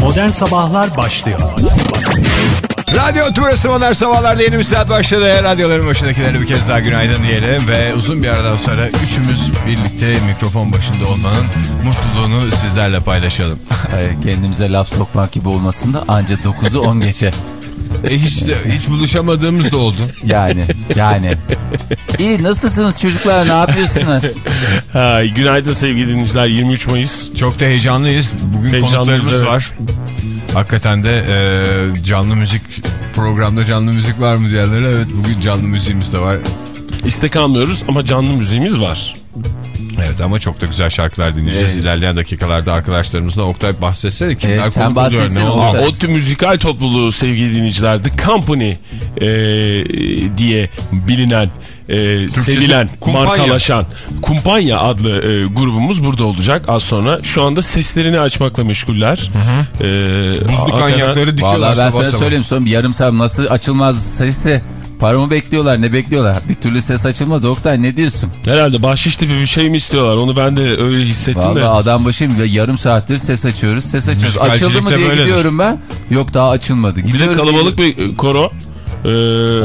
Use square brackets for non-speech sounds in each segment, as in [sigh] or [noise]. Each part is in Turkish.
Modern Sabahlar başlıyor. Radyo Tümrüt'ü Modern Sabahlar'da yeni bir saat başladı. Radyoların başındakilere bir kez daha günaydın diyelim. Ve uzun bir aradan sonra üçümüz birlikte mikrofon başında olmanın mutluluğunu sizlerle paylaşalım. Ay, Kendimize laf sokmak gibi olmasın da anca 9'u 10 geçe. E hiç, de, hiç buluşamadığımız da oldu. Yani yani. İyi nasılsınız çocuklar ne yapıyorsunuz? Ha, günaydın sevgili dinleyiciler 23 Mayıs. Çok da heyecanlıyız. Bugün Heyecanlıyız, konuklarımız evet. var. Hakikaten de e, canlı müzik programda canlı müzik var mı diyenlere evet bugün canlı müziğimiz de var. İstek almıyoruz ama canlı müziğimiz var. Evet ama çok da güzel şarkılar dinleyeceğiz. Evet. İlerleyen dakikalarla arkadaşlarımızla Oktay bahsetsene kimler Evet, sen bahsetsene ne Oktay. ODTÜ müzikal topluluğu sevgili dinleyiciler The Company e, diye bilinen, e, sevilen, kumpanya. markalaşan Kumpanya adlı e, grubumuz burada olacak az sonra. Şu anda seslerini açmakla meşguller. E, Buzlu kanyakları dikiyorlar Vallahi ben sana söyleyeyim son bir yarım saat nasıl açılmaz sesi. Paramı bekliyorlar ne bekliyorlar? Bir türlü ses açılmadı Oktay ne diyorsun? Herhalde bahşiş tipi bir şey mi istiyorlar? Onu ben de öyle hissettim Vallahi de. adam başım ve yarım saattir ses açıyoruz ses açıyoruz. Açıldı mı diye böyledir. gidiyorum ben. Yok daha açılmadı. Bir de Gidiyorum, kalabalık geliyorum. bir koro. Ee,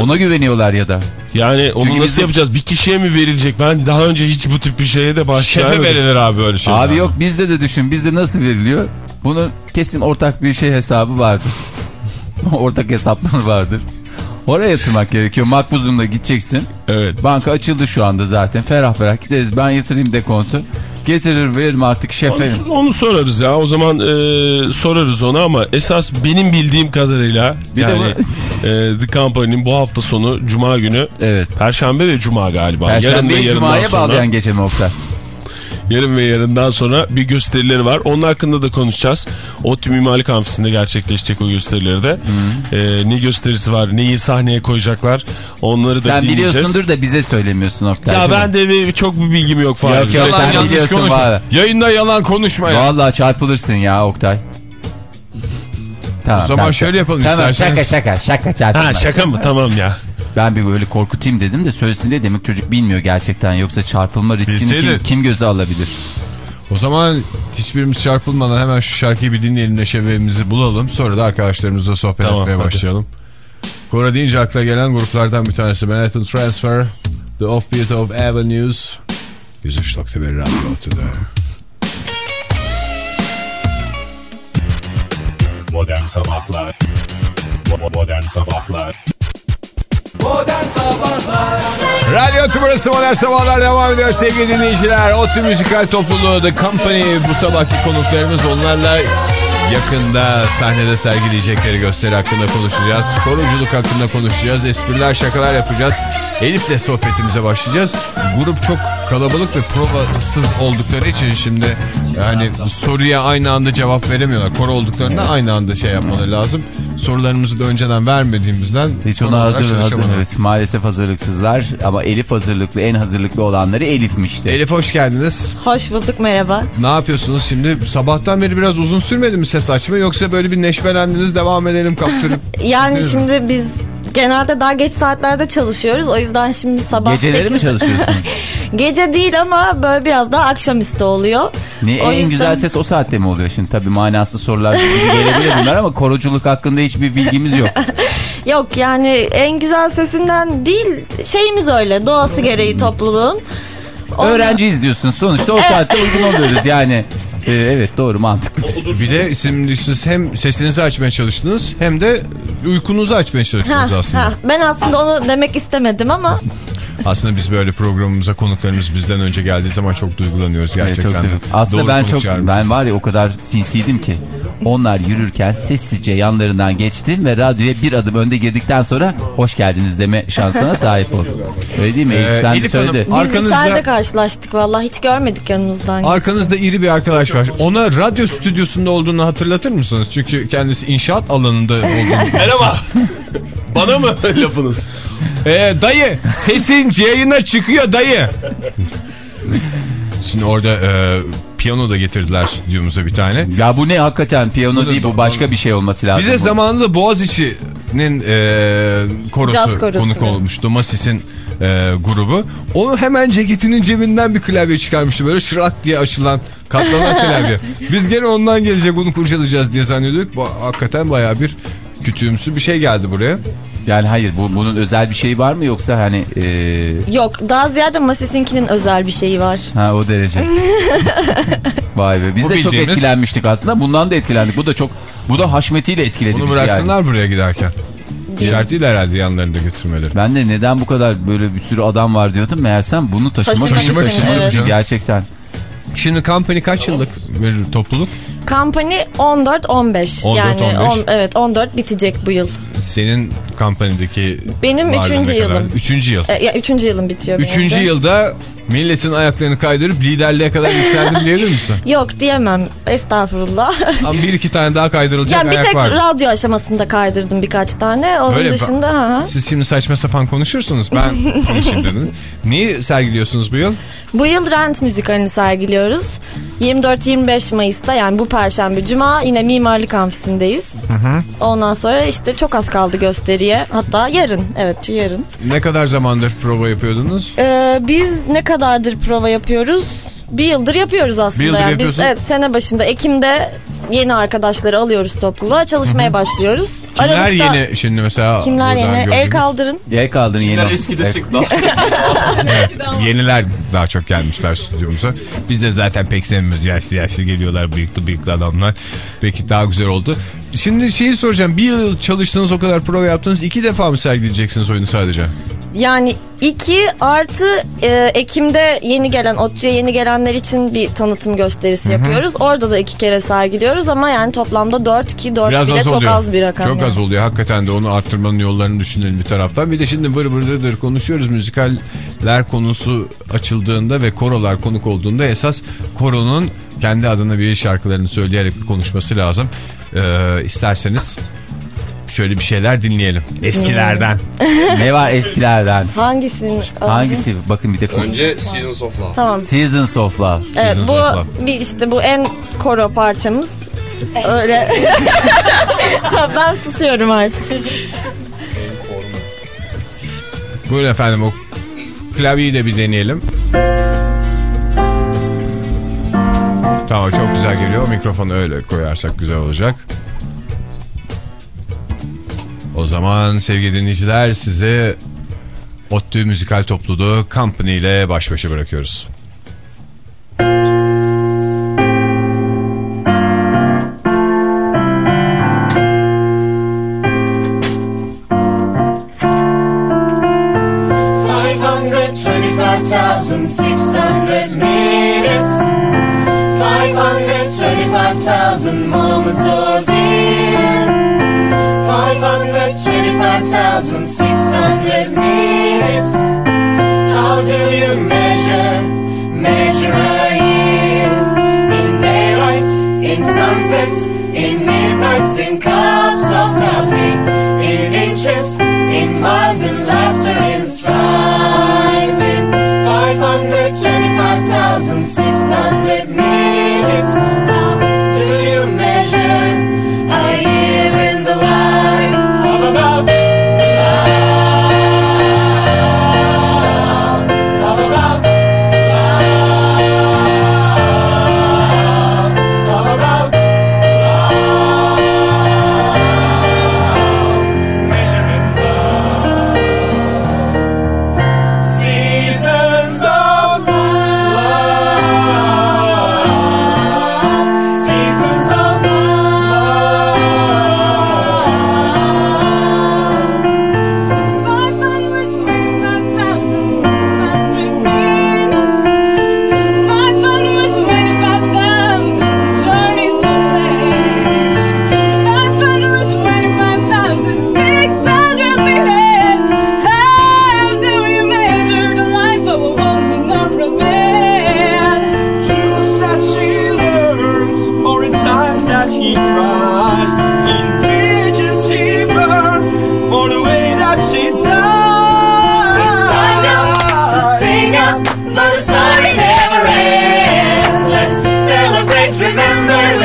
Ona güveniyorlar ya da. Yani onu Çünkü nasıl bizim- yapacağız? Bir kişiye mi verilecek? Ben daha önce hiç bu tip bir şeye de başlayamadım. Şefe verilir abi öyle şeyler. Abi yok bizde de düşün. Bizde nasıl veriliyor? Bunun kesin ortak bir şey hesabı vardır. [laughs] ortak hesapları vardır. Oraya yatırmak gerekiyor. Makbuzunla gideceksin. Evet. Banka açıldı şu anda zaten. Ferah ferah gideriz. Ben yatırayım dekontu. Getirir veririm artık şefe. Onu, onu sorarız ya. O zaman e, sorarız onu ama esas benim bildiğim kadarıyla Bir yani e, The Company'nin bu hafta sonu Cuma günü Evet. Perşembe ve Cuma galiba. yarın ve Cuma'ya bağlayan gece mi Oktay? Yarın ve yarından sonra bir gösterileri var. Onun hakkında da konuşacağız. ODTÜ Mimarlık Amfisi'nde gerçekleşecek o gösterileri de. E, ne gösterisi var, neyi sahneye koyacaklar onları da Sen dinleyeceğiz. biliyorsundur da bize söylemiyorsun Oktay. Ya ben de bir, çok bir bilgim yok Fahir. Yok, yok, Yalan sen biliyorsun valla. Yayında yalan konuşma ya. Vallahi çarpılırsın ya Oktay. Tamam, O zaman tamam. şöyle yapalım Tamam isterseniz. şaka şaka şaka çarpılma. Ha şaka mı? Tamam ya. Ben bir böyle korkutayım dedim de söylesin diye demek çocuk bilmiyor gerçekten. Yoksa çarpılma riskini Bilseydi. kim, kim göze alabilir? O zaman hiçbirimiz çarpılmadan hemen şu şarkıyı bir dinleyelim neşevimizi bulalım. Sonra da arkadaşlarımızla sohbet Tamam, etmeye hadi. başlayalım. Kora deyince akla gelen gruplardan bir tanesi Manhattan Transfer, The Offbeat of Avenues. 103.1 Radyo Otu'da. Modern Sabahlar Modern Sabahlar Radyo Tümrüt'ü Modern Sabahlar devam ediyor sevgili dinleyiciler. ODTÜ Müzikal Topluluğu The Company bu sabahki konuklarımız onlarla yakında sahnede sergileyecekleri gösteri hakkında konuşacağız. Koruculuk hakkında konuşacağız. Espriler şakalar yapacağız. Elif'le sohbetimize başlayacağız. Grup çok kalabalık ve provasız oldukları için şimdi yani soruya aynı anda cevap veremiyorlar. Koro olduklarında aynı anda şey yapmaları lazım. Sorularımızı da önceden vermediğimizden Hiç ona hazır, hazır evet, maalesef hazırlıksızlar ama Elif hazırlıklı en hazırlıklı olanları Elif'mişti. Elif hoş geldiniz. Hoş bulduk merhaba. Ne yapıyorsunuz şimdi? Sabahtan beri biraz uzun sürmedi mi ses açma yoksa böyle bir neşvelendiniz devam edelim kaptırıp. [laughs] Yani şimdi biz genelde daha geç saatlerde çalışıyoruz. O yüzden şimdi sabah Geceleri mi 8 çalışıyorsunuz? [laughs] Gece değil ama böyle biraz daha akşamüstü oluyor. Niye O en yüzden- güzel ses o saatte mi oluyor? Şimdi tabii manasız sorular gelebilir bunlar ama [laughs] koruculuk hakkında hiçbir bilgimiz yok. [laughs] Yok yani en güzel sesinden değil şeyimiz öyle doğası gereği topluluğun. Onu- Öğrenciyiz diyorsun sonuçta o saatte uygun oluyoruz yani. Ee, evet doğru mantıklı. Bir de şimdi siz hem sesinizi açmaya çalıştınız hem de uykunuzu açmaya Ha, çalıştınız aslında. ha, ben aslında onu demek istemedim ama [laughs] Aslında biz böyle programımıza konuklarımız bizden önce geldiği zaman çok duygulanıyoruz Evet, gerçekten. çok tabii. Aslında Doğru ben çok ben var ya o kadar sinsiydim ki. Onlar yürürken sessizce yanlarından geçtim ve radyoya bir adım önde girdikten sonra hoş geldiniz deme şansına sahip oldum. Öyle değil mi? Ee, Sen Elif de söyle. Hanım, biz Arkanızda- içeride karşılaştık vallahi hiç görmedik yanımızdan. Arkanızda iri bir arkadaş var. Ona radyo stüdyosunda olduğunu hatırlatır mısınız? Çünkü kendisi inşaat alanında olduğunu. [laughs] Merhaba. [laughs] Bana mı [laughs] lafınız? Ee, dayı sesin yayına çıkıyor dayı. Şimdi orada e, piyano da getirdiler stüdyomuza bir tane. Ya bu ne hakikaten piyano da değil bu başka bir şey olması lazım. Bize bu. zamanında Boğaziçi'nin e, korosu konuk olmuştu. Masis'in e, grubu. O hemen ceketinin cebinden bir klavye çıkarmıştı. Böyle şırak diye açılan katlanan [laughs] klavye. Biz gene ondan gelecek onu kurcalayacağız diye zannediyorduk. Bu, hakikaten baya bir kütüğümsü bir şey geldi buraya. Yani hayır bu, bunun özel bir şeyi var mı yoksa hani e, Yok daha ziyade Masis'inkinin özel bir şeyi var. ha o derece. [laughs] Vay be biz Bu de çok bildiğimiz- etkilenmiştik aslında. Bundan da etkilendik. Bu da çok bu da haşmetiyle etkiledi Bunu bıraksınlar yani. buraya giderken. Şart değil herhalde yanlarında götürmeleri. Ben de neden bu kadar böyle bir sürü adam var diyordum. Meğersem bunu taşımak, Taşımak için, taşımak evet. için gerçekten. Şimdi Company kaç yıllık bir topluluk? Kampanya 14-15. 14-15. Yani on- evet 14 bitecek bu yıl. Senin Company'deki Benim varlığın üçüncü kadar? yılım. Üçüncü yıl. E, ya üçüncü yılım bitiyor benim Üçüncü de. yılda milletin ayaklarını kaydırıp liderliğe kadar yükseldim diyebilir misin? [laughs] Yok diyemem. Estağfurullah. [laughs] Ama bir iki tane daha kaydırılacak yani bir ayak tek var. radyo aşamasında kaydırdım birkaç tane. Onun Öyle dışında ha. Siz şimdi saçma sapan konuşursunuz. Ben [laughs] konuşayım dediniz. Neyi sergiliyorsunuz bu yıl? Bu yıl Rent müzikalini sergiliyoruz. 24-25 Mayıs'ta yani bu perşembe cuma yine mimarlık amfisindeyiz. Ondan sonra işte çok az kaldı gösteriye. Hatta yarın. Evet yarın. Ne kadar zamandır prova yapıyordunuz? Ee, biz ne kadardır prova yapıyoruz? Bir yıldır yapıyoruz aslında. Bir yıldır yani. Biz evet, sene başında Ekim'de yeni arkadaşları alıyoruz topluluğa. Çalışmaya başlıyoruz. Kimler Aralıkta- yeni şimdi mesela? Kimler yeni? El kaldırın. Yer kaldırın yeni. Eskide [laughs] Evet. sık daha Yeniler daha çok gelmişler stüdyomuza. Biz de zaten pek sevmiyoruz. Yaşlı yaşlı geliyorlar bıyıklı bıyıklı adamlar. Peki daha güzel oldu. Şimdi şeyi soracağım. Bir yıl çalıştınız o kadar prova yaptınız. iki defa mı sergileyeceksiniz oyunu sadece? Yani iki artı e, Ekim'de yeni gelen, ODTÜ'ye yeni gelenler için bir tanıtım gösterisi yapıyoruz. Orada da iki kere sergiliyoruz ama yani toplamda dört ki dört Biraz bile az çok oluyor. az bir rakam. Çok yani. az oluyor. Hakikaten de onu arttırmanın yollarını düşünelim bir taraftan. Bir de şimdi vır vır dır konuşuyoruz. Müzikaller konusu açıldığında ve korolar konuk olduğunda esas koronun kendi adına bir şarkılarını söyleyerek bir konuşması lazım. Ee, isterseniz şöyle bir şeyler dinleyelim. Eskilerden. Ne var eskilerden? Hangisinin? önce? Hangisi? Bakın bir de. Önce Seasons of Love. Tamam. Seasons of Love. Evet Seasons bu of Love. bir işte bu en koro parçamız. Öyle. Tamam, [laughs] ben susuyorum artık. Buyurun efendim o klavyeyi de bir deneyelim. Tamam çok güzel geliyor. Mikrofonu öyle koyarsak güzel olacak. O zaman sevgili dinleyiciler size ODTÜ Müzikal Topluluğu Company ile baş başa bırakıyoruz. Thousand six How do you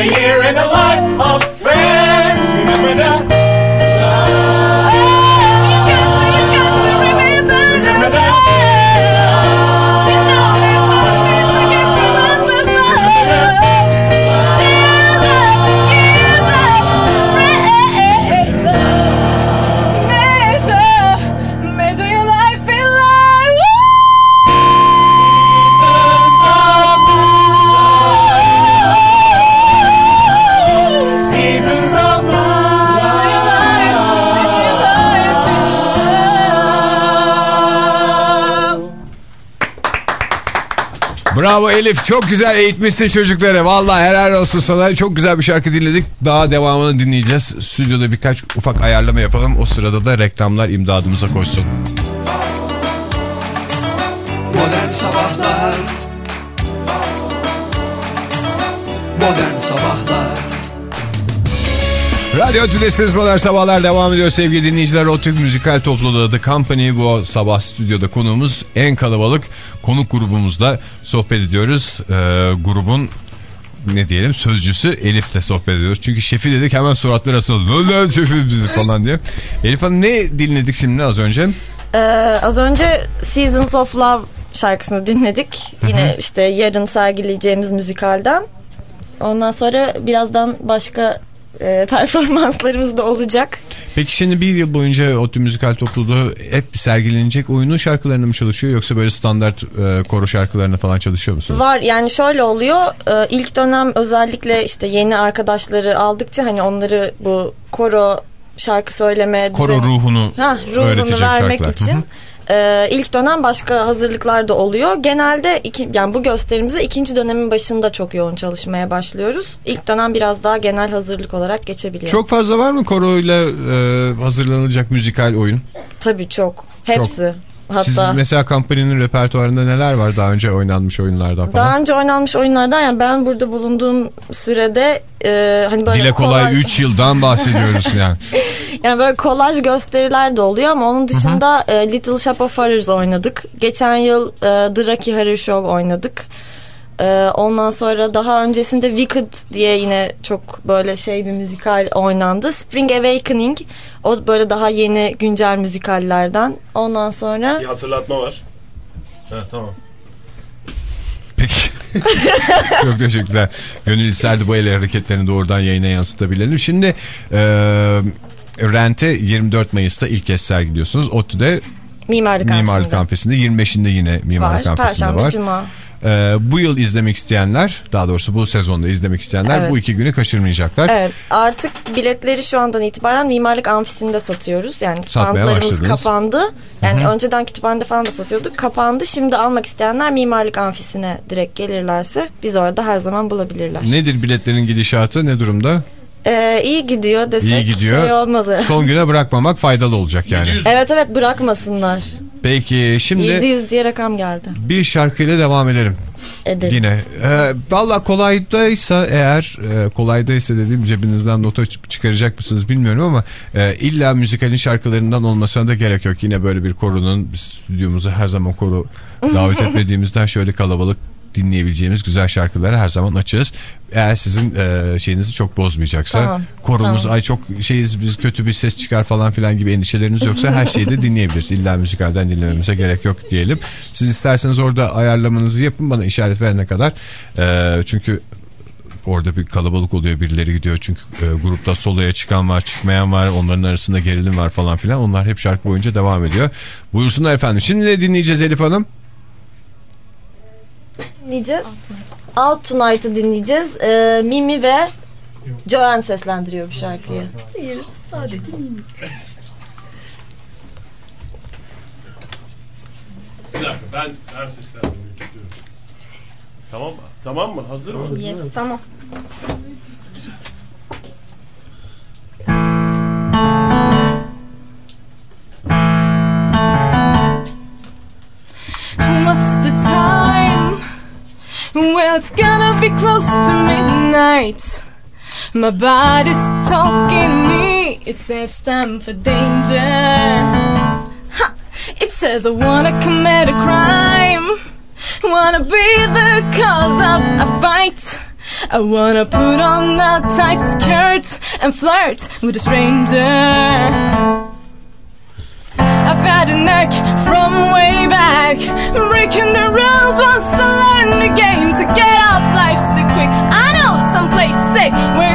year in the Elif. Çok güzel eğitmişsin çocukları. Vallahi helal olsun sana. Çok güzel bir şarkı dinledik. Daha devamını dinleyeceğiz. Stüdyoda birkaç ufak ayarlama yapalım. O sırada da reklamlar imdadımıza koşsun. Modern Sabahlar Radyo Tülesi'niz Modern Sabahlar devam ediyor sevgili dinleyiciler. O Türk müzikal topluluğu The Company bu sabah stüdyoda konuğumuz en kalabalık konuk grubumuzda sohbet ediyoruz. Ee, grubun ne diyelim sözcüsü Elif'le sohbet ediyoruz. Çünkü şefi dedik hemen suratları asıldı. Dedi falan diye. Elif Hanım ne dinledik şimdi az önce? Ee, az önce Seasons of Love şarkısını dinledik. Yine işte yarın sergileyeceğimiz müzikalden. Ondan sonra birazdan başka e, performanslarımız da olacak. Peki şimdi bir yıl boyunca ODTÜ Müzikal Topluluğu hep sergilenecek oyunun şarkılarını mı çalışıyor yoksa böyle standart e, koro şarkılarını falan çalışıyor musunuz? Var yani şöyle oluyor. e, ilk dönem özellikle işte yeni arkadaşları aldıkça hani onları bu koro şarkı söyleme Koro düzeni- ruhunu Ha, ruhunu vermek şarkılar. için. E, ilk dönem başka hazırlıklar da oluyor. Genelde iki, yani bu gösterimize ikinci dönemin başında çok yoğun çalışmaya başlıyoruz. İlk dönem biraz daha genel hazırlık olarak geçebiliyor. Çok fazla var mı koroyla e, hazırlanılacak müzikal oyun? Tabii çok. Hepsi. Hatta Siz mesela kampanyanın repertuarında neler var daha önce oynanmış oyunlardan falan? daha önce oynanmış oyunlardan yani ben burada bulunduğum sürede e, hani böyle Dile kolay 3 yıldan bahsediyoruz [laughs] yani. Yani böyle kolaj gösteriler de oluyor ama onun dışında e, Little Shop of Horrors oynadık. Geçen yıl e, The Rocky Horror Show oynadık. E, ondan sonra daha öncesinde Wicked diye yine çok böyle şey bir müzikal oynandı. Spring Awakening o böyle daha yeni güncel müzikallerden. Ondan sonra Bir hatırlatma var. Ha, tamam. Peki. [laughs] Çok teşekkürler. Gönül isterdi bu el hareketlerini doğrudan yayına yansıtabilelim. Şimdi e, Rent'e 24 Mayıs'ta ilk kez sergiliyorsunuz. ODTÜ'de Mimarlık Mimarlık Kampüsü'nde Kampüsü'nde 25'inde yine Mimarlık var. Kampüsü'nde var. Cuma. E, bu yıl izlemek isteyenler daha doğrusu bu sezonda izlemek isteyenler Evet. bu iki günü kaçırmayacaklar. Evet artık biletleri şu andan itibaren Mimarlık Amfisi'nde satıyoruz. Yani standlarımız kapandı. Yani önceden kütüphanede falan da satıyorduk. Kapandı. Şimdi almak isteyenler Mimarlık Amfisi'ne direkt gelirlerse biz orada her zaman bulabilirler. Nedir biletlerin gidişatı ne durumda? Ee, iyi gidiyor desek İyi gidiyor. şey olmaz. Son güne bırakmamak faydalı olacak yani. Evet evet bırakmasınlar. Peki şimdi 700 diye rakam geldi. bir şarkıyla devam edelim. Edelim. Yine. Ee, Valla kolaydaysa eğer e, kolaydaysa dediğim cebinizden nota çıkaracak mısınız bilmiyorum ama e, illa müzikalin şarkılarından olmasına da gerek yok. Yine böyle bir korunun biz stüdyomuza her zaman koru davet [laughs] etmediğimizden şöyle kalabalık dinleyebileceğimiz güzel şarkıları her zaman açığız. Eğer sizin e, şeyinizi çok bozmayacaksa Tamam, korumuz tamam. ay çok şeyiz biz kötü bir ses çıkar falan filan gibi endişeleriniz yoksa her şeyi de dinleyebiliriz. İlla müzikalden dinlememize gerek yok diyelim. Siz isterseniz orada ayarlamanızı yapın bana işaret verene kadar. E, çünkü orada bir kalabalık oluyor birileri gidiyor çünkü e, grupta soloya çıkan var çıkmayan var onların arasında gerilim var falan filan onlar hep şarkı boyunca devam ediyor. Buyursunlar efendim. Şimdi ne dinleyeceğiz Elif Hanım? Dinleyeceğiz. Out Tonight'ı dinleyeceğiz. Ee, Mimi ve Joanne seslendiriyor bu şarkıyı. Bir dakika ben her seslendirmek istiyorum. Tamam mı? Tamam mı? Hazır mı? Yes, tamam. It's gonna be close to midnight. My body's talking me. It says time for danger. Ha! It says I wanna commit a crime. Wanna be the cause of a fight. I wanna put on a tight skirt and flirt with a stranger. I've had enough from way back. Breaking the rules once I the get out, life's too quick. I know someplace safe where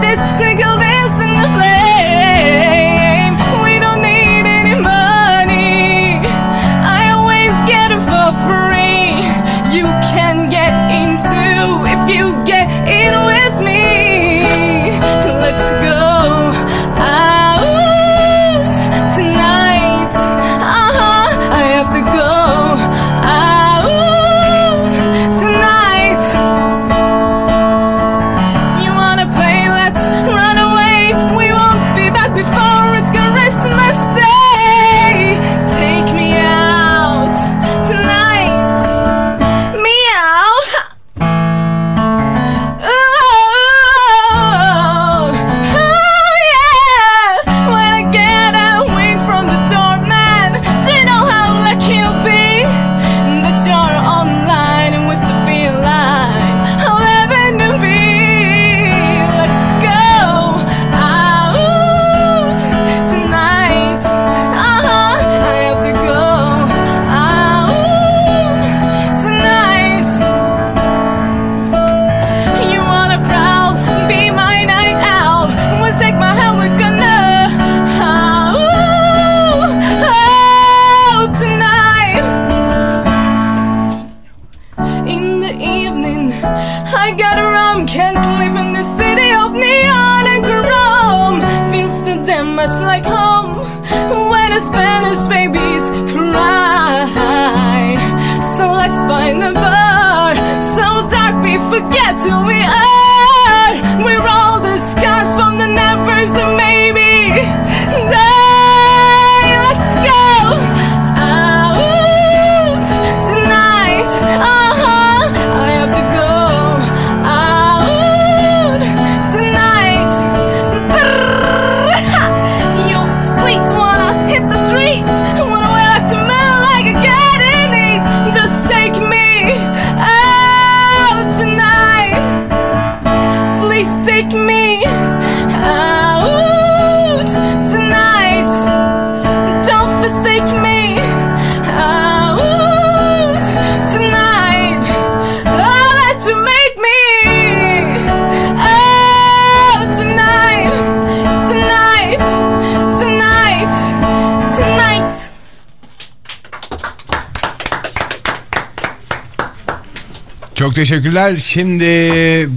Çok teşekkürler. Şimdi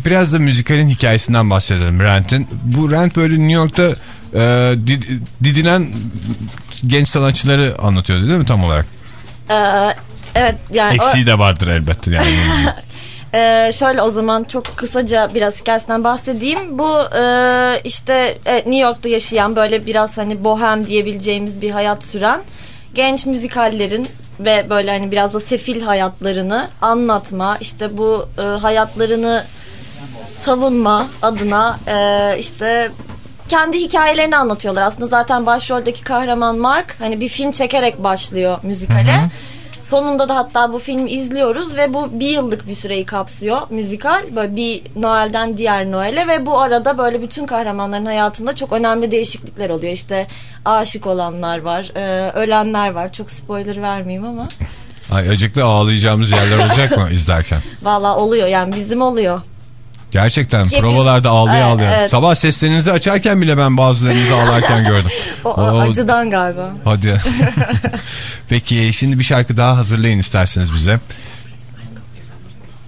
biraz da müzikalin hikayesinden bahsedelim Rent'in. Bu Rent böyle New York'ta e, did- didinen genç sanatçıları anlatıyordu değil mi tam olarak? Ee, evet yani o- Eksiği de vardır elbette yani. [laughs] Ee, şöyle o zaman çok kısaca biraz hikayesinden bahsedeyim. Bu e, işte evet, New York'ta yaşayan böyle biraz hani bohem diyebileceğimiz bir hayat süren genç müzikallerin ve böyle hani biraz da sefil hayatlarını anlatma işte bu e, hayatlarını savunma adına e, işte kendi hikayelerini anlatıyorlar. Aslında zaten başroldeki kahraman Mark hani bir film çekerek başlıyor müzikale. Sonunda da hatta bu filmi izliyoruz ve bu bir yıllık bir süreyi kapsıyor müzikal. Böyle bir Noel'den diğer Noel'e ve bu arada böyle bütün kahramanların hayatında çok önemli değişiklikler oluyor. İşte aşık olanlar var, e, ölenler var. Çok spoiler vermeyeyim ama. Ay, acıklı ağlayacağımız yerler olacak mı [laughs] izlerken? Valla oluyor yani bizim oluyor. Gerçekten Ki biz- provalarda ağlaya ağlaya. evet. Sabah seslerinizi açarken bile ben bazılarınızı ağlarken [laughs] gördüm. O, O- acıdan galiba. Hadi. [laughs] Peki şimdi bir şarkı daha hazırlayın isterseniz bize.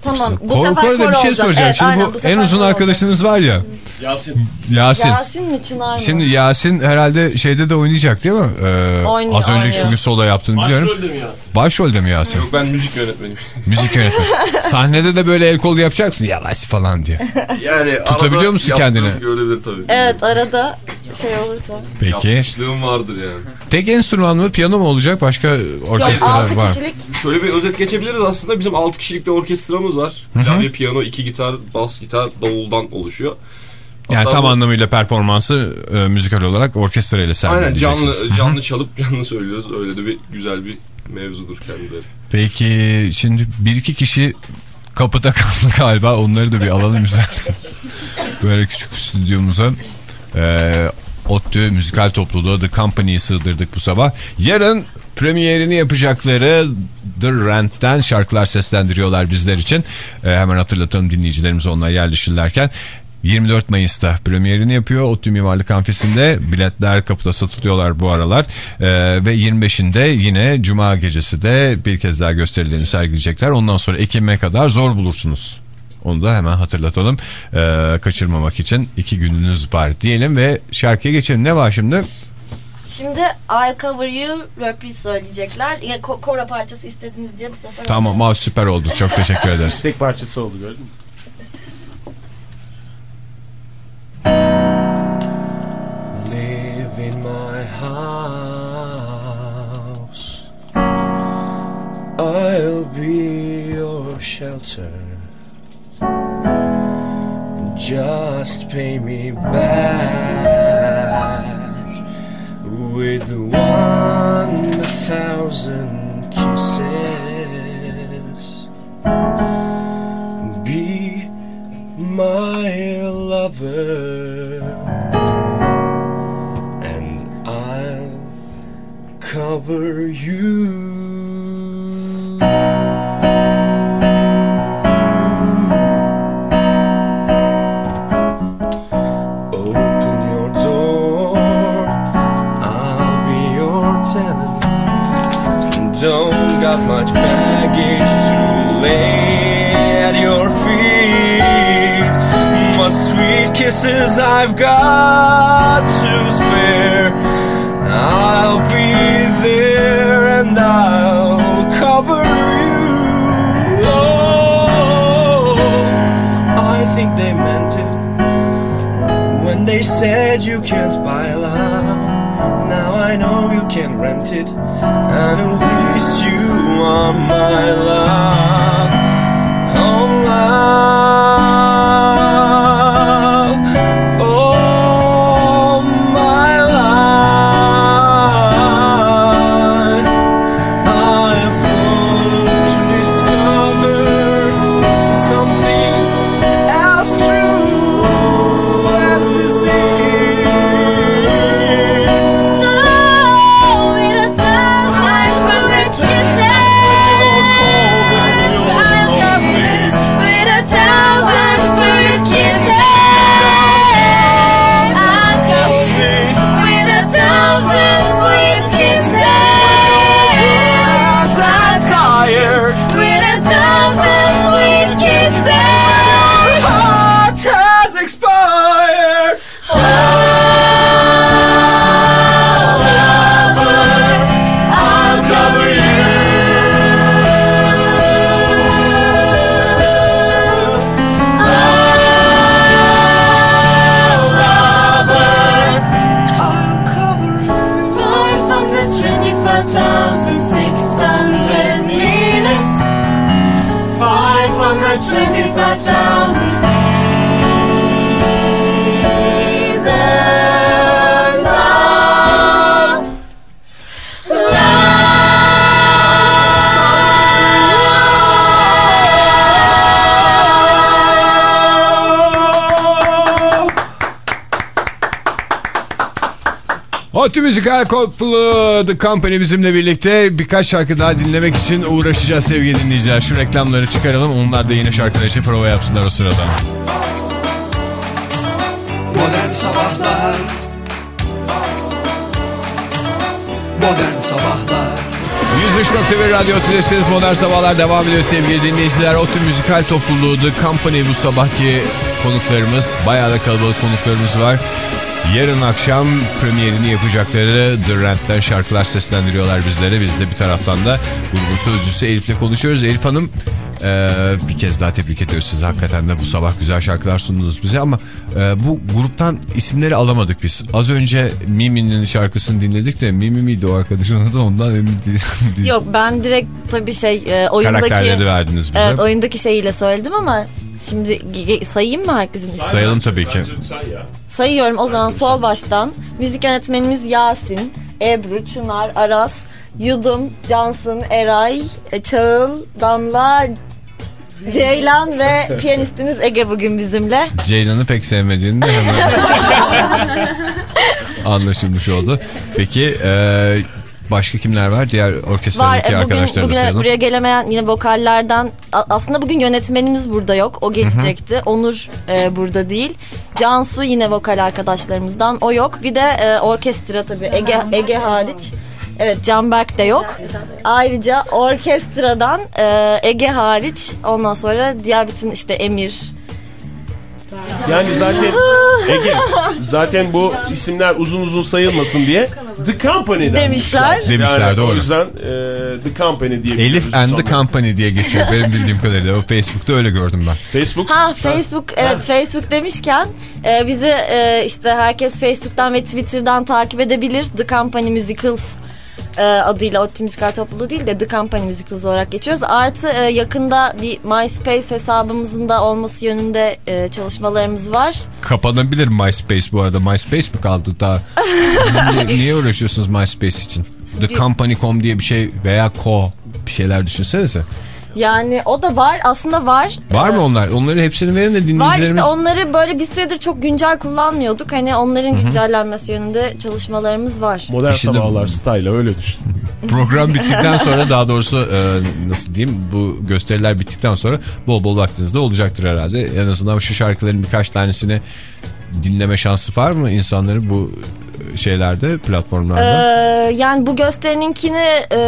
Tamam bu Kor sefer Kor'da koro bir şey olacak. soracağım. Evet, şimdi aynen, bu en uzun koro olacak. arkadaşınız var ya. Yasin. Yasin. Yasin mi Çınar mı? Şimdi Yasin herhalde şeyde de oynayacak değil mi? Ee, Oynuyor, az önceki oynuyor. bugün solo yaptığını biliyorum. Başrolde mi Yasin? Başrolde mi Yasin? Yok ben müzik yönetmeniyim. [laughs] Müzik yönetmeni. Sahnede de böyle el kol yapacaksın yavaş falan diye. Yani Tutabiliyor musun kendini? Görevleri tabii. Evet arada şey olursa. Peki. Yapmışlığım vardır yani. Tek enstrüman mı piyano mu olacak başka Yok orkestralar 6 var? kişilik Şöyle bir özet geçebiliriz aslında. Bizim 6 kişilik bir orkestramız var. Klavye, piyano, 2 gitar, bas gitar, davuldan oluşuyor. Yani Hatta tam bu- anlamıyla performansı e, müzikal olarak orkestra ile Aynen sergileyeceksiniz. canlı canlı çalıp canlı söylüyoruz. Öyle de bir güzel bir mevzudur kendileri. Peki şimdi bir iki kişi kapıda kaldı [laughs] galiba onları da bir alalım istersen. [laughs] Böyle küçük bir stüdyomuza. Ee, ODTÜ müzikal topluluğu The Company'yi sığdırdık bu sabah. Yarın premierini yapacakları The Rent'ten şarkılar seslendiriyorlar bizler için. Ee, hemen hatırlatalım dinleyicilerimiz onlar yerleşirlerken. 24 Mayıs'ta premierini yapıyor ODTÜ Mimarlık Amfisi'nde. Biletler kapıda satılıyorlar bu aralar. Ee, ve 25'inde yine Cuma gecesi de bir kez daha gösterilerini sergileyecekler. Ondan sonra Ekim'e kadar zor bulursunuz. Onu da hemen hatırlatalım. Ee, kaçırmamak için iki gününüz var diyelim ve şarkıya geçelim. Ne var şimdi? Şimdi I'll Cover You reprise söyleyecekler. Ya, ko- koro parçası istediniz diye bu sefer. Tamam aa, süper oldu. Çok teşekkür ederiz. [laughs] Tek parçası oldu gördün mü? Live in my house. I'll be your shelter. Just pay me back with one thousand kisses. Be my lover and I'll cover you. Kisses I've got to spare. I'll be there and I'll cover you. Oh, I think they meant it when they said you can't buy love. Now I know you can rent it, and at least you are my love. ODTÜ Müzikal Korkulu The Company bizimle birlikte birkaç şarkı daha dinlemek için uğraşacağız sevgili dinleyiciler. Şu reklamları çıkaralım onlar da yeni şarkılar için prova yapsınlar o sırada. Modern Sabahlar Modern Sabahlar 103.1 Radyo Tülesi'niz Modern Sabahlar devam ediyor sevgili dinleyiciler. ODTÜ Müzikal Topluluğu The Company bu sabahki konuklarımız. Bayağı da kalabalık konuklarımız var. Yarın akşam premierini yapacakları The Rent'ten şarkılar seslendiriyorlar bizlere. Biz de bir taraftan da grubun sözcüsü Elif'le konuşuyoruz. Elif Hanım e, bir kez daha tebrik ediyoruz sizi. Hakikaten de bu sabah güzel şarkılar sundunuz bize ama e, bu gruptan isimleri alamadık biz. Az önce Mimi'nin şarkısını dinledik de Mimi miydi o arkadaşın adı ondan emin [laughs] değilim. Yok ben direkt tabii şey e, oyundaki... Karakterleri verdiniz bize. Evet oyundaki şeyiyle söyledim ama şimdi sayayım mı herkesin ismini? Sayalım tabii ki. Sayıyorum o zaman sol baştan. Müzik yönetmenimiz Yasin, Ebru, Çınar, Aras, Yudum, Cansın, Eray, e, Çağıl, Damla, Ceylan ve [laughs] piyanistimiz Ege bugün bizimle. Ceylan'ı pek sevmediğini de hemen [laughs] anlaşılmış oldu. Peki e, başka kimler var? Diğer Var orkestradaki e, bugün, arkadaşları da bugün sayalım. buraya gelemeyen yine vokallerden aslında bugün yönetmenimiz burada yok. O gelecekti. Onur e, burada değil. Cansu yine vokal arkadaşlarımızdan. O yok. Bir de e, orkestra tabii Ege, Ege hariç. Evet Canberk de yok. Ayrıca orkestradan e, Ege hariç ondan sonra diğer bütün işte Emir, Yani zaten [laughs] Ege zaten bu isimler uzun uzun sayılmasın diye The Company Demişler. Demişler, yani doğru. O yüzden e, The Company diye Elif and the Company diye geçiyor benim bildiğim kadarıyla. O Facebook'ta öyle gördüm ben. Facebook. Ha Facebook evet Facebook demişken e, bizi e, işte herkes Facebook'tan ve Twitter'dan takip edebilir. The Company Musicals e, adıyla ODTÜ Müzikal Topluluğu değil de The Company Musicals olarak geçiyoruz. Artı e, yakında bir MySpace hesabımızın da olması yönünde e, çalışmalarımız var. Kapanabilir MySpace bu arada. MySpace mi kaldı daha? [laughs] niye, niye uğraşıyorsunuz MySpace için? The Company.com diye bir şey veya Co bir şeyler düşünsenize. Yani o da var aslında var. Var mı onlar? Onları hepsini verin de Var dinleyicilerimiz... işte onları böyle bir süredir çok güncel kullanmıyorduk. Hani onların güncellenmesi yönünde çalışmalarımız var. Modern Şimdi- sabahlar style öyle düşün. [laughs] Program bittikten sonra daha doğrusu e, nasıl diyeyim bu gösteriler bittikten sonra bol bol vaktinizde olacaktır herhalde. En azından şu şarkıların birkaç tanesini dinleme şansı var mı insanların bu şeylerde platformlarda? Ee, yani bu gösterininkini e,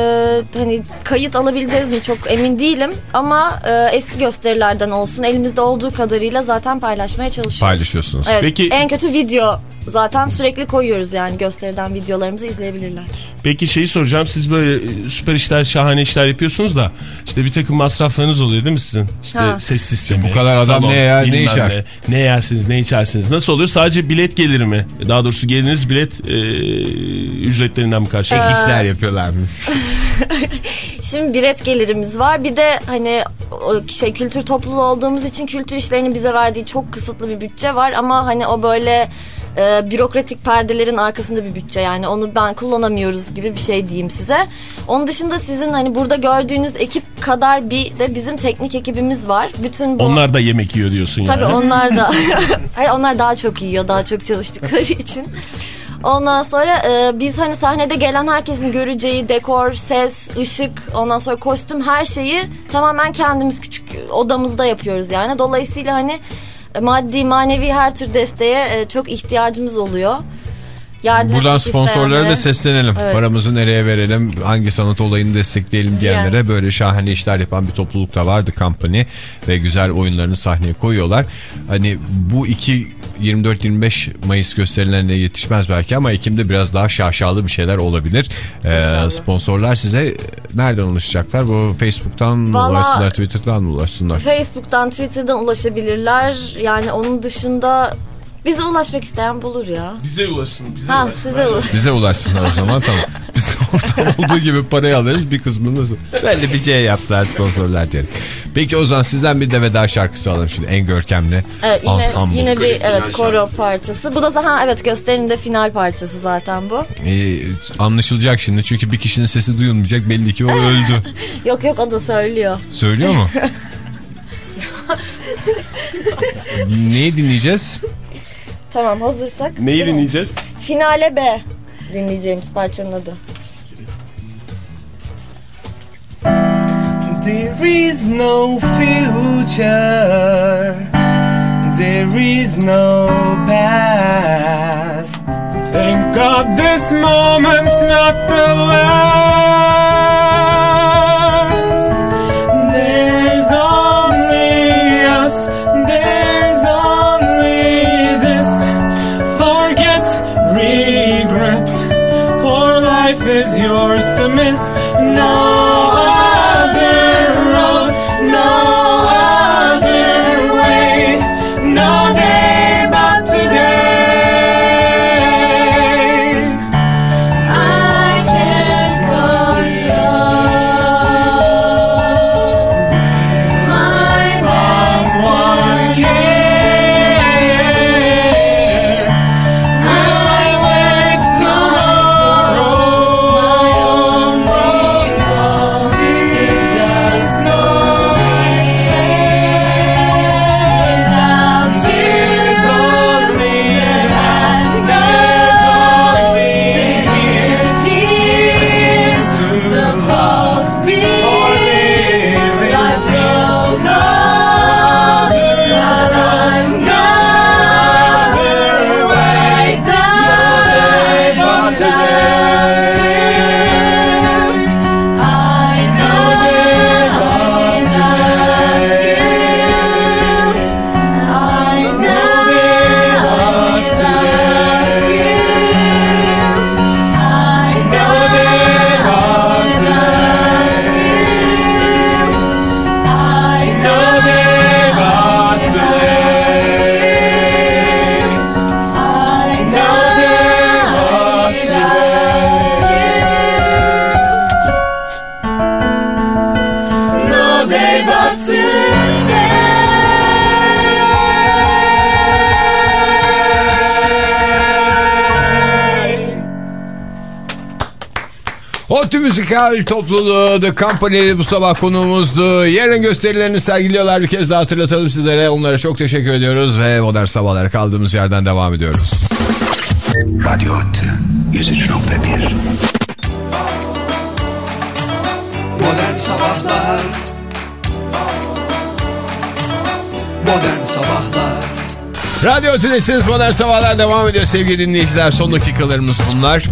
hani kayıt alabileceğiz mi çok emin değilim ama e, eski gösterilerden olsun elimizde olduğu kadarıyla zaten paylaşmaya çalışıyoruz. Paylaşıyorsunuz. Evet, Peki- en kötü video zaten sürekli koyuyoruz yani gösteriden videolarımızı izleyebilirler. Peki şeyi soracağım. Siz böyle e, süper işler, şahane işler yapıyorsunuz da işte bir takım masraflarınız oluyor değil mi sizin? İşte Ha. ses sistemi. Bu kadar adam ne yer, ne içer? Ne, ne yersiniz, ne içersiniz? Nasıl oluyor? Sadece bilet geliri mi? Daha doğrusu geliriniz bilet e, ücretlerinden mi karşılıyor? Ek işler yapıyorlarmış. [laughs] [laughs] Şimdi bilet gelirimiz var. Bir de hani şey kültür topluluğu olduğumuz için kültür işlerinin bize verdiği çok kısıtlı bir bütçe var ama hani o böyle e, bürokratik perdelerin arkasında bir bütçe yani onu ben kullanamıyoruz gibi bir şey diyeyim size. Onun dışında sizin hani burada gördüğünüz ekip kadar bir de bizim teknik ekibimiz var. Bütün bu Onlar da yemek yiyor diyorsun yani. Tabii onlar da. [laughs] [laughs] Hayır, onlar daha çok yiyor, daha çok çalıştıkları [laughs] için. Ondan sonra e, biz hani sahnede gelen herkesin göreceği dekor, ses, ışık, ondan sonra kostüm her şeyi tamamen kendimiz küçük odamızda yapıyoruz yani. Dolayısıyla hani maddi, manevi her tür desteğe e, çok ihtiyacımız oluyor. Yardım Buradan sponsorlara da seslenelim. Evet. Paramızı nereye verelim, hangi sanat olayını destekleyelim diyenlere böyle şahane işler yapan bir topluluk da vardı Company ve güzel oyunlarını sahneye koyuyorlar. Hani bu iki 24-25 Mayıs gösterilerine yetişmez belki ama Ekim'de biraz daha şaşalı bir şeyler olabilir. Ee, sponsorlar size nereden ulaşacaklar? Bu Facebook'tan mı Vallahi- ulaşsınlar, Twitter'dan mı ulaşsınlar? Facebook'tan, Twitter'dan ulaşabilirler. Yani onun dışında bize ulaşmak isteyen bulur ya. Bize ulaşsın. Bize Ha ulaşsın. size ulaş. Bize ulaşsınlar o zaman tamam. Biz [laughs] oradan olduğu gibi parayı alırız bir kısmını nasıl? Böyle bir şey yaptılar sponsorlar diyelim. Peki o zaman sizden bir de veda şarkısı alalım şimdi en görkemli Evet, yine, ensemble. yine bir evet koro şarkısı. parçası. Bu da zaten evet gösterinin de final parçası zaten bu. Ee, anlaşılacak şimdi çünkü bir kişinin sesi duyulmayacak belli ki o öldü. [laughs] Yok yok o da söylüyor. Söylüyor mu? [laughs] Neyi dinleyeceğiz? Tamam hazırsak. Neyi dinleyeceğiz? Finale B dinleyeceğimiz parçanın adı. There is no future. There is no past. Thank God this moment's not the last. Yours to miss. Müzikal Topluluğu The Company bu sabah konuğumuzdu. Yarın gösterilerini sergiliyorlar. Bir kez daha hatırlatalım sizlere. Onlara çok teşekkür ediyoruz ve modern sabahlara kaldığımız yerden devam ediyoruz. Radyo ODTÜ 103.1 Modern Sabahlar Modern Sabahlar Radyo Tülesi'niz Modern Sabahlar devam ediyor sevgili dinleyiciler. Son dakikalarımız bunlar.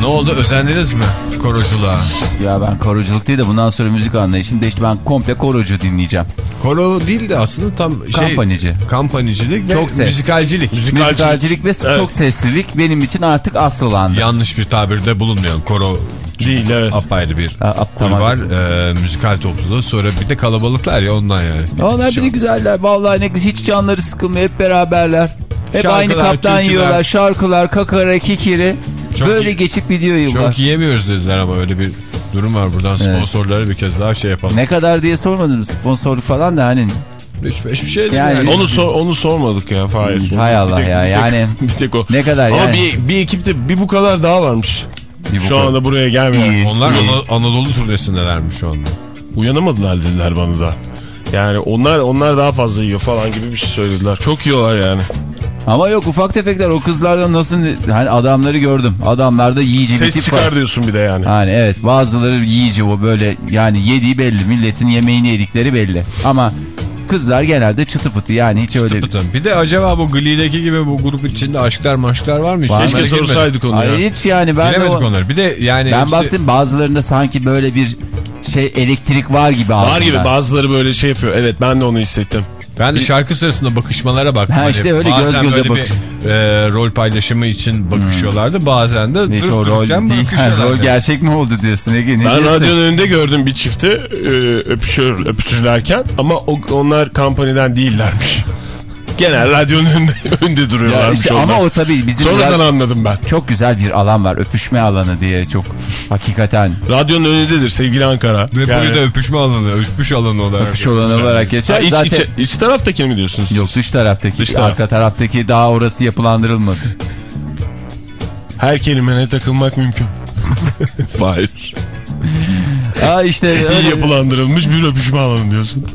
Ne oldu özendiniz mi koroculuğa? Ya ben koruculuk değil de bundan sonra müzik anlayışım değişti. Ben komple korucu dinleyeceğim. Koro değil de aslında tam şey... Kampanici. Kampanyicilik ve Çok ses. müzikalcilik. Müzikalcilik ve çok seslilik benim için artık asıl olandır. Yanlış bir tabirde bulunmayan koro Değil evet. apayrı bir ap- tamam. var. Ee, müzikal topluluğu. Sonra bir de kalabalıklar ya ondan yani. Onlar bir de güzeller. Vallahi ne güzel. Hiç canları sıkılmıyor. Hep beraberler. Hep Şarkılar, aynı kaptan türküler. yiyorlar. Şarkılar, kakara, kikiri. Çok Böyle iyi- geçip gidiyor yıllar. Çok yiyemiyoruz dediler ama öyle bir durum var. Buradan sponsorlara bir kez daha şey yapalım. Ne kadar diye sormadım sponsorluk falan da hani 3-5 bir şey değil Yani- yani. Onu sor, onu sormadık ya Fahir. Hay Allah tek- ya, bir tek- yani- [laughs] bir tek o. ne kadar Ama yani. bir, bir ekipte bir bu kadar daha varmış. Bir bu Şu kadar. anda buraya. İyi. Onlar Ana- Anadolu turnesindelermiş şu anda. Uyanamadılar dediler bana da. Yani onlar onlar daha fazla yiyor falan gibi bir şey söylediler. Çok yiyorlar yani. Ama yok ufak tefekler o kızlardan nasıl hani adamları gördüm. Adamlarda yiyici bir Ses tip çıkar var. diyorsun bir de yani. Hani evet bazıları yiyici o böyle yani yediği belli. Milletin yemeğini yedikleri belli. Ama kızlar genelde çıtı pıtı yani hiç öyle. Tıpıtım. Bir de acaba bu Glee'deki gibi bu grup içinde aşklar maşklar var mı? Var. Hiç Keşke onlara sorsaydık onu ya. Hiç yani ben de Bilemedik o- onları. Bir de yani ben hepsi- baktım bazılarında sanki böyle bir şey elektrik var gibi Var gibi bazıları böyle şey yapıyor. Evet ben de onu hissettim. Ben de şarkı sırasında bakışmalara baktım. Ha Hani işte öyle göz göze böyle bakış. bir e, rol paylaşımı için bakışıyorlardı. Bazen de Hiç durup rol dururken değil. Ha, bakışıyorlardı. rol gerçek mi oldu diyorsun Ege ne Ben diyorsun? radyonun önünde gördüm bir çifti e, öpüşür, öpüşürlerken ama o, onlar kampaniden değillermiş. Genel radyonun önünde, [laughs] önünde duruyorlarmış işte onlar. ama o tabii bizim Sonradan rad- anladım ben. çok güzel bir alan var öpüşme alanı diye çok hakikaten Radyonun önündedir sevgili Ankara. Depoyu Yani- da öpüşme alanı, öpüş alanı olarak. öpüş alanı olarak geçer. Ha, iç, Zaten iç, iç taraftakini mi diyorsunuz? yok dış taraftaki Dış taraf. arka taraftaki daha orası yapılandırılmadı. Her kelimene takılmak mümkün. [laughs] Hayır. Aa işte öyle. İyi yapılandırılmış bir öpüşme alanı diyorsun.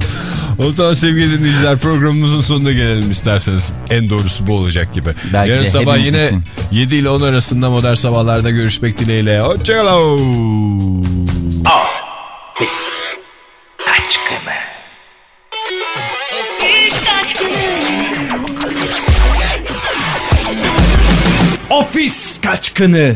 [laughs] O zaman sevgili dinleyiciler programımızın sonuna gelelim isterseniz. En doğrusu bu olacak gibi. Belki Yarın sabah yine için. 7 ile 10 arasında modern sabahlarda görüşmek dileğiyle. Hoşçakalın. Ofis aşkını. Ofis kaçkını.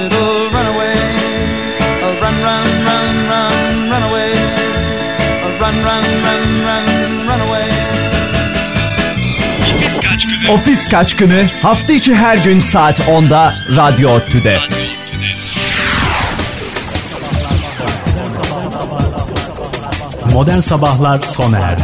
[laughs] Ofis. Ofis kaçkını hafta içi her gün saat 10'da Radyo Tüde. Modern Sabahlar sona erdi.